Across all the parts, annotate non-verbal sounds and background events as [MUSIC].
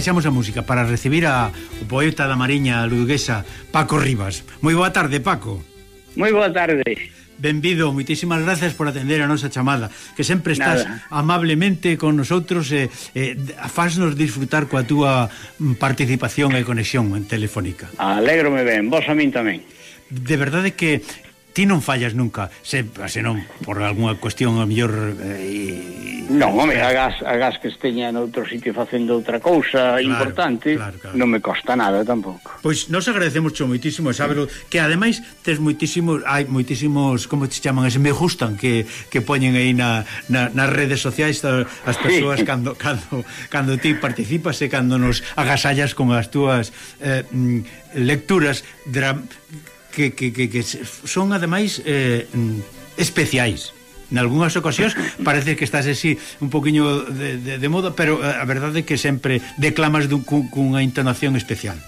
baixamos a música para recibir a, o poeta da Mariña luguesa Paco Rivas. Moi boa tarde, Paco. Moi boa tarde. Benvido, moitísimas gracias por atender a nosa chamada Que sempre estás Nada. amablemente con nosotros e, eh, eh, faznos disfrutar coa túa mm, participación e conexión telefónica Alégrome ben, vos a min tamén de verdade que ti non fallas nunca, se, se non por algunha cuestión a mellor eh, Non, home, agás, agás que esteña noutro sitio facendo outra cousa claro, importante, claro, claro. non me costa nada tampouco. Pois nos agradecemos cho moitísimo, sabelo, que ademais tes moitísimos, hai moitísimos, como te chaman, ese me gustan que, que poñen aí na, na, nas redes sociais as persoas sí. cando, cando, cando ti participas e cando nos agasallas con as túas eh, mm, lecturas dram que, que, que, que son ademais eh, especiais en algunhas ocasións [LAUGHS] parece que estás así un poquinho de, de, de moda, pero eh, a verdade é que sempre declamas dun, cunha entonación especial.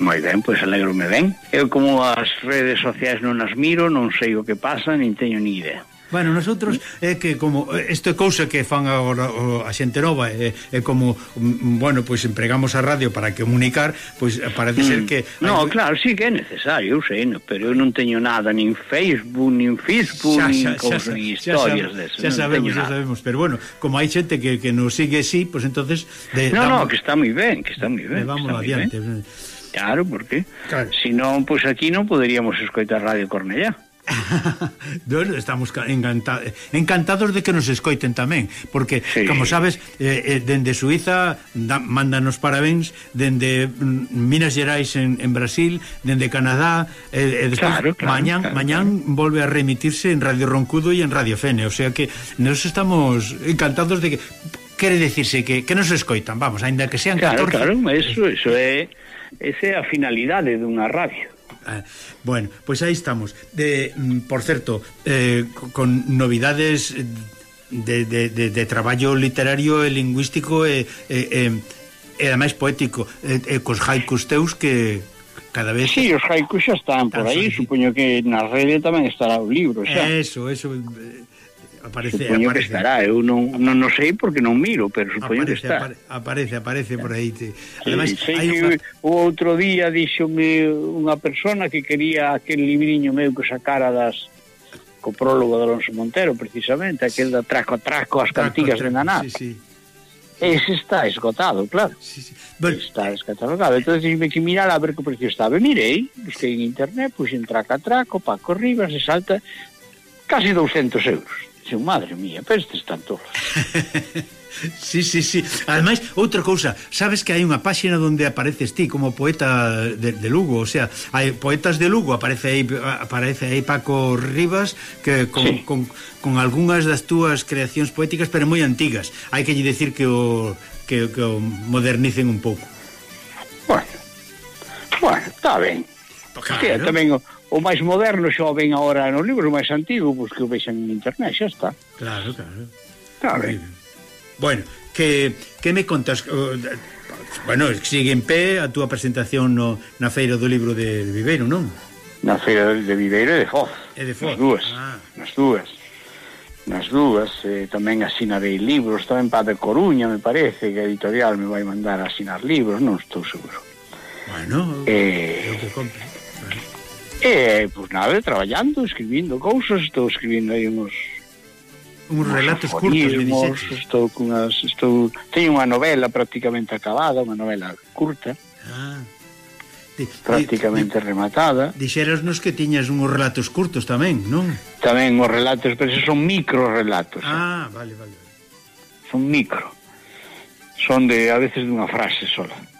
Moi ben, pois alegro me ben. Eu como as redes sociais non as miro, non sei o que pasa, nin teño ni idea. Bueno, nosotros é que como esta cousa que fan agora a xente nova é, é como mm, bueno, pois pues, empregamos a radio para comunicar, pois pues, parece mm. ser que No, hay... claro, sí que é necesario, eu sei, no, pero eu non teño nada nin Facebook, nin Facebook, xa, nin cousas historias deso. Xa, sabemos, xa sabemos, pero bueno, como hai xente que, que nos sigue así, pois pues, entonces de, No, damos, no, que está moi ben, que está moi ben. Vamos adiante. Claro, porque claro. si non, pois pues aquí non poderíamos escoitar Radio Cornellá. [LAUGHS] Estamos encanta encantados de que nos escoiten tamén Porque, sí. como sabes, eh, eh, dende Suiza da, Mándanos parabéns Dende mm, Minas Gerais en, en Brasil, dende Canadá eh, e despois, claro, claro, mañán, claro, mañán claro. volve a remitirse en Radio Roncudo e en Radio Fene O sea que nos estamos encantados de que Quere decirse que, que nos escoitan, vamos, ainda que sean claro, 14 Claro, claro, eso, eso é, esa é a finalidade dunha radio Ah, bueno, pois aí estamos. De, mm, por certo, eh, con novidades de, de, de, de traballo literario e lingüístico eh, eh, eh, e, e, e, e ademais poético, e, e cos haikus teus que cada vez... Sí, os haikus xa están por aí, supoño que na rede tamén estará o libro xa. Eso, eso... Eh, aparece, supoño aparece. que estará, eu non, non, non sei porque non miro, pero supoño aparece, que está. Aparece, aparece por aí. Te... Sí, Además, sei hai que unha... o outro día dixome unha persona que quería aquel libriño meu que sacara das co prólogo de Alonso Montero, precisamente, aquel da Trasco Traco as cantigas traco, de Naná. Sí, sí. Ese está esgotado, claro. Sí, sí. Bueno, está escatalogado. Entonces, dime que mirar a ver que precio estaba. Mirei, busquei en internet, puxen traca-traco, Paco Rivas, e salta casi 200 euros. Dixen, madre mía, pero estes tan tolos. [LAUGHS] sí, sí, sí. Ademais, outra cousa, sabes que hai unha páxina onde apareces ti como poeta de, de Lugo, o sea, hai poetas de Lugo, aparece aí aparece aí Paco Rivas que con, sí. con, con algunhas das túas creacións poéticas, pero moi antigas. Hai que lle decir que o que, que o modernicen un pouco. Bueno. Bueno, está ben. Claro. Que tamén o, o máis moderno xa o ven agora nos libros, o máis antigo, pois que o vexan en internet, xa está. Claro, claro. Claro. Bueno, que, que me contas... Bueno, sigue en pé a túa presentación no, na Feira do Libro de, de Viveiro, non? Na Feira de Viveiro e de Foz. E de Foz. Nas dúas. Ah. Nas dúas. Nas dúas. Eh, tamén asinarei libros. Tamén para de Coruña, me parece, que a editorial me vai mandar a asinar libros. Non estou seguro. Bueno, eh, eu que compre. Bueno. E, pois nada, traballando, escribindo cousas, estou escribindo aí uns uns relatos curtos, me dixetes. Estou cunhas, estou, teño unha novela prácticamente acabada, unha novela curta. Ah. De, prácticamente de, de, rematada. Dixerosnos que tiñas uns relatos curtos tamén, non? Tamén os relatos, pero son micro relatos. Ah, eh? vale, vale. Son micro. Son de a veces dunha frase sola.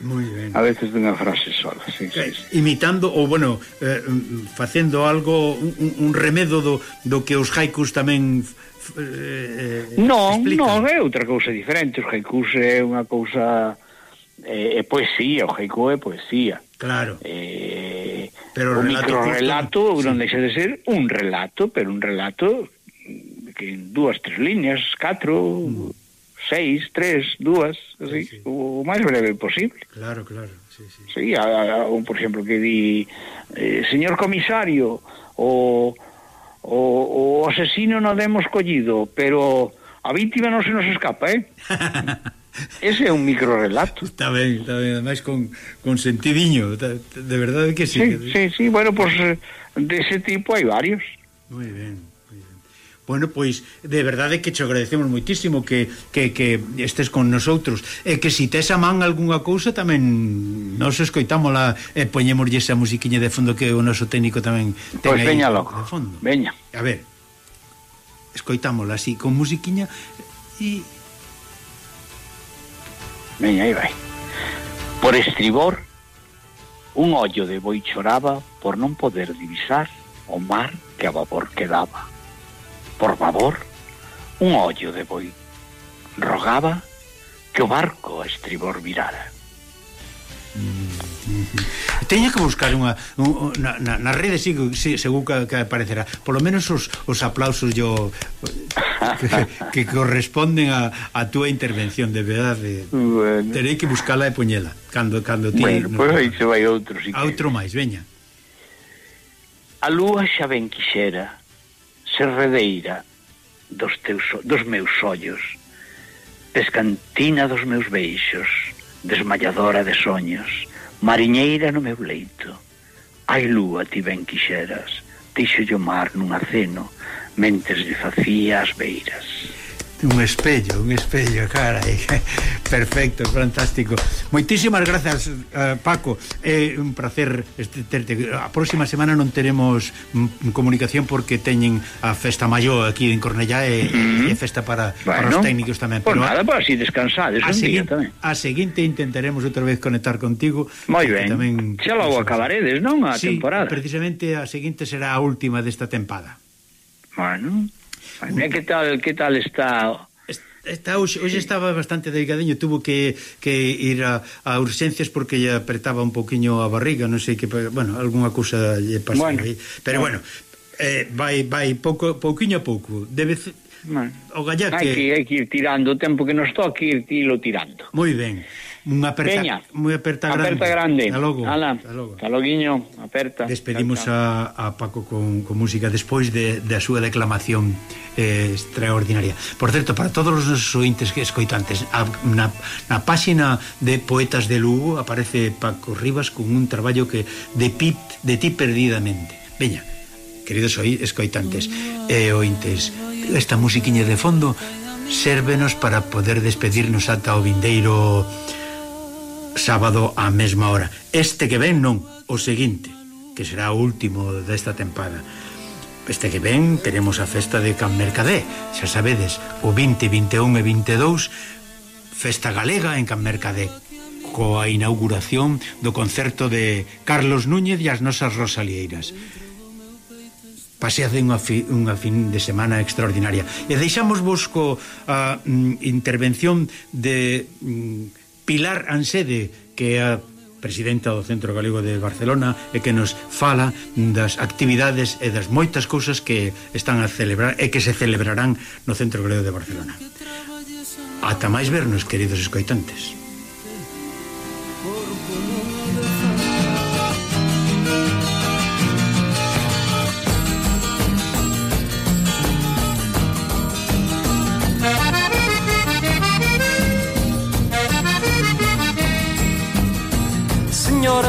Muy ben. A veces dunha frase sola, sí, sí, eh, sí. Imitando ou bueno, eh, mm, facendo algo un, un remedo do, do que os haikus tamén eh, Non, explican. non, é outra cousa diferente, os haikus é unha cousa é, é poesía, o haiku é poesía. Claro. Eh, pero o relato microrelato justo... non deixa de ser un relato, pero un relato que en dúas, tres liñas, catro, mm seis, tres, dúas, así, sí, sí. o máis breve posible. Claro, claro. Sí, sí. sí a, a, un, por exemplo, que di, eh, señor comisario, o, o, o asesino non demos collido, pero a víctima non se nos escapa, eh? [LAUGHS] Ese é un microrelato. Está ben, está ben, ademais con, con sentidiño, de verdade que sí. Sí, que... sí, sí, bueno, pues, de ese tipo hai varios. Moi ben. Bueno, pois, de verdade que che agradecemos moitísimo que, que, que estes con nosotros e que si tes a man algunha cousa tamén nos escoitámola e poñémoslle esa musiquiña de fondo que o noso técnico tamén ten pois, aí veña logo. de fondo. Veña. A ver, escoitámola así, con musiquiña e... Veña, aí vai. Por estribor, un ollo de boi choraba por non poder divisar o mar que a vapor quedaba. Por favor, un ollo de boi. Rogaba que o barco a estribor virara. Mm. Teña que buscar unha un, na, na, na rede si, sí, seguro que, que aparecerá. Por lo menos os, os aplausos yo [LAUGHS] que, que corresponden a, a túa intervención de verdade. Bueno. Terei que buscala e poñela cando cando ti. Bueno, no, pois se vai outro si Outro máis, veña. A lúa xa ben quixera serredeira dos, teus, dos meus ollos, pescantina dos meus beixos, desmalladora de soños, mariñeira no meu leito. Ai lúa ti ben quixeras, tixo o mar nun aceno, mentes lle facía as beiras un espello, un espello, cara, [LAUGHS] perfecto, fantástico. Moitísimas grazas, uh, Paco. É eh, un placer este terte. A próxima semana non teremos mm, comunicación porque teñen a festa maior aquí en Cornellá e, uh e festa para, bueno, para os técnicos tamén, pois pero nada, para así descansades a un seguinte, día tamén. A seguinte intentaremos outra vez conectar contigo. Moi ben. Tamén Xa logo acabaredes, non, a sí, temporada. precisamente a seguinte será a última desta tempada. Bueno, Mira que tal, que tal está Está, hoxe, hoxe estaba bastante delgadeño, tuvo que, que ir a, a urgencias porque lle apretaba un poquinho a barriga, non sei que, bueno, algunha cousa lle pasou bueno, aí. Pero bueno, bueno eh, vai vai pouco pouquiño a pouco. Debe bueno, o gallá que hai que ir tirando o tempo que nos toque ir tilo tirando. Moi ben. Unha aperta, Peña, moi aperta grande. Aperta grande. Hasta logo. Ala, hasta logo. Hasta loguiño, aperta. Despedimos a, a Paco con, con música despois de, da de súa declamación eh, extraordinaria. Por certo, para todos os nosos ointes que escoitantes, a, na, na páxina de Poetas de Lugo aparece Paco Rivas con un traballo que de, pit de ti perdidamente. Veña, queridos oi, escoitantes e eh, ointes, esta musiquiña de fondo sérvenos para poder despedirnos ata o vindeiro sábado á mesma hora. Este que ven non, o seguinte, que será o último desta tempada. Este que ven teremos a festa de Can Mercadé, xa sabedes, o 20, 21 e 22, festa galega en Can Mercadé, coa inauguración do concerto de Carlos Núñez e as nosas Rosalieiras. Paseade unha, fi, unha fin de semana extraordinaria. E deixamos vos co a mm, intervención de... Mm, Pilar Ansede, que é a presidenta do Centro Galego de Barcelona e que nos fala das actividades e das moitas cousas que están a celebrar e que se celebrarán no Centro Galego de Barcelona. Ata máis vernos, queridos escoitantes.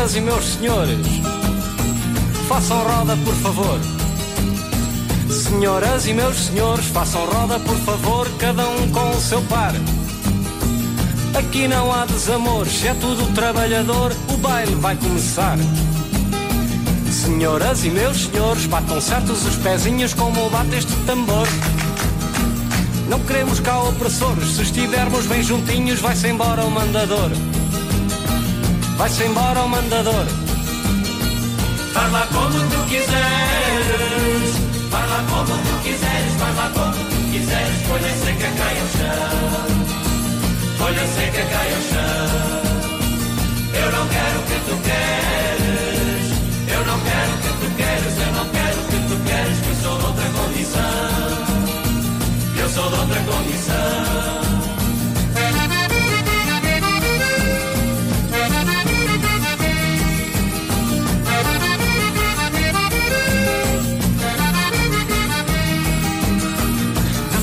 Senhoras e meus senhores, façam roda, por favor. Senhoras e meus senhores, façam roda, por favor, cada um com o seu par. Aqui não há desamores, é tudo trabalhador, o baile vai começar. Senhoras e meus senhores, batam certos os pezinhos como bate este tambor. Não queremos cá opressores, se estivermos bem juntinhos, vai-se embora o mandador. Vai-se embora o mandador. Faz lá como tu quiseres, faz lá como tu quiseres, faz lá como tu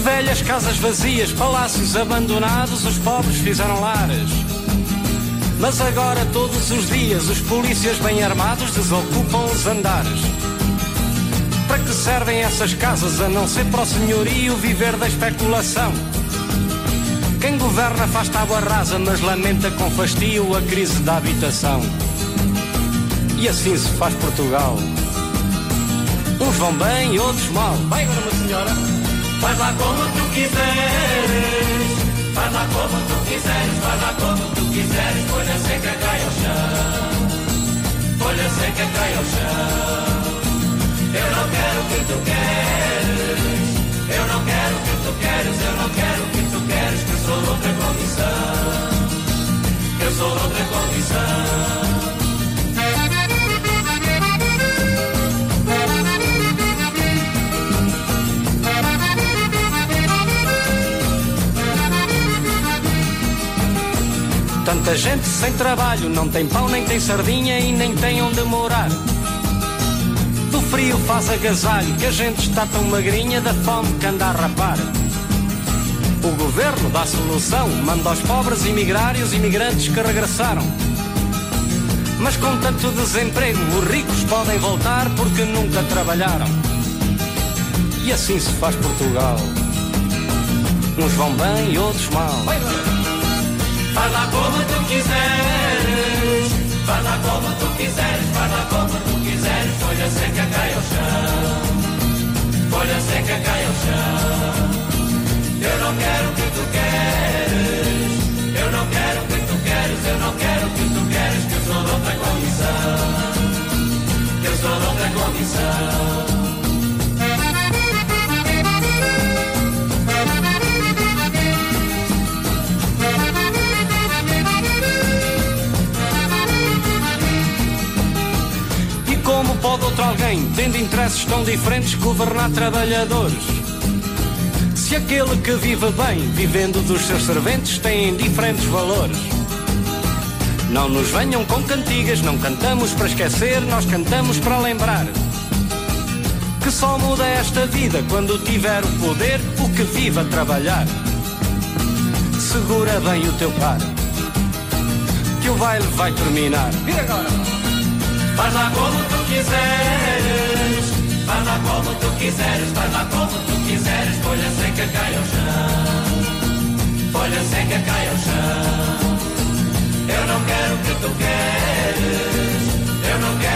velhas casas vazias, palácios abandonados, os pobres fizeram lares. Mas agora, todos os dias, os polícias bem armados desocupam os andares. Para que servem essas casas a não ser para o senhorio viver da especulação? Quem governa faz tábua rasa, mas lamenta com fastio a crise da habitação. E assim se faz Portugal. Uns vão bem outros mal. Vai agora, senhora. Faz lá como tu quiseres. Faz lá como tu quiseres. Faz lá como tu quiseres. Folha seca cai ao chão. Folha seca cai ao chão. Eu não quero o que tu queres. Eu não quero o que tu queres. Eu não quero o que tu queres. Que eu sou outra condição. Eu sou outra condição. Tanta gente sem trabalho, não tem pão, nem tem sardinha e nem tem onde morar. Do frio faz agasalho, que a gente está tão magrinha da fome que anda a rapar. O governo dá solução, manda aos pobres emigrar e os imigrantes que regressaram. Mas com tanto desemprego, os ricos podem voltar porque nunca trabalharam. E assim se faz Portugal. Uns vão bem e outros mal. Faz lá como tu quiseres, faz lá como tu quiseres, faz lá como tu quiseres. Folha seca cai ao chão, folha seca cai ao chão. Eu não quero o que tu queres, eu não quero o que tu queres, eu não quero o que tu queres, que eu sou outra condição, que eu sou outra condição. Tendo interesses tão diferentes, governar trabalhadores? Se aquele que vive bem, vivendo dos seus serventes, tem diferentes valores. Não nos venham com cantigas, não cantamos para esquecer, nós cantamos para lembrar. Que só muda esta vida quando tiver o poder, o que vive a trabalhar. Segura bem o teu par, que o baile vai terminar. Vira agora! Faz lá como tu quiseres, faz lá como tu quiseres, faz lá como tu quiseres, folha seca cai ao chão, folha seca cai ao chão. Eu não quero o que tu queres, eu não quero.